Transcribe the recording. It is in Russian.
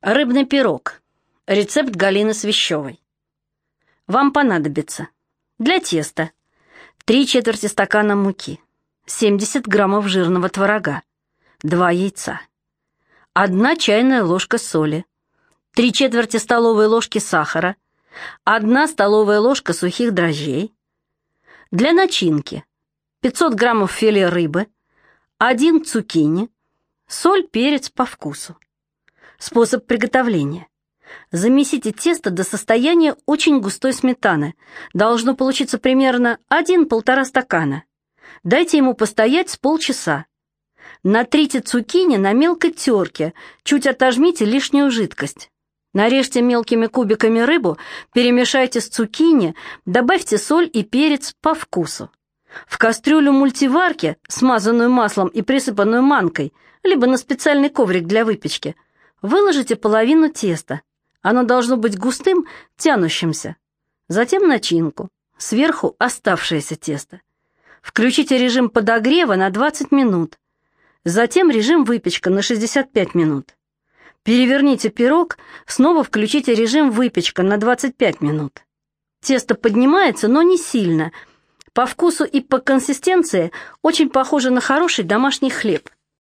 Рыбный пирог. Рецепт Галины Свящевой. Вам понадобится для теста 3 четверти стакана муки, 70 граммов жирного творога, 2 яйца, 1 чайная ложка соли, 3 четверти столовой ложки сахара, 1 столовая ложка сухих дрожжей. Для начинки 500 граммов филе рыбы, 1 цукини, соль, перец по вкусу. Способ приготовления. Замесите тесто до состояния очень густой сметаны. Должно получиться примерно 1-1,5 стакана. Дайте ему постоять с полчаса. Натрите цукини на мелкой терке, чуть отожмите лишнюю жидкость. Нарежьте мелкими кубиками рыбу, перемешайте с цукини, добавьте соль и перец по вкусу. В кастрюлю мультиварки, смазанную маслом и присыпанную манкой, либо на специальный коврик для выпечки – Выложите половину теста. Оно должно быть густым, тянущимся. Затем начинку. Сверху оставшееся тесто. Включите режим подогрева на 20 минут. Затем режим выпечка на 65 минут. Переверните пирог, снова включите режим выпечка на 25 минут. Тесто поднимается, но не сильно. По вкусу и по консистенции очень похоже на хороший домашний хлеб.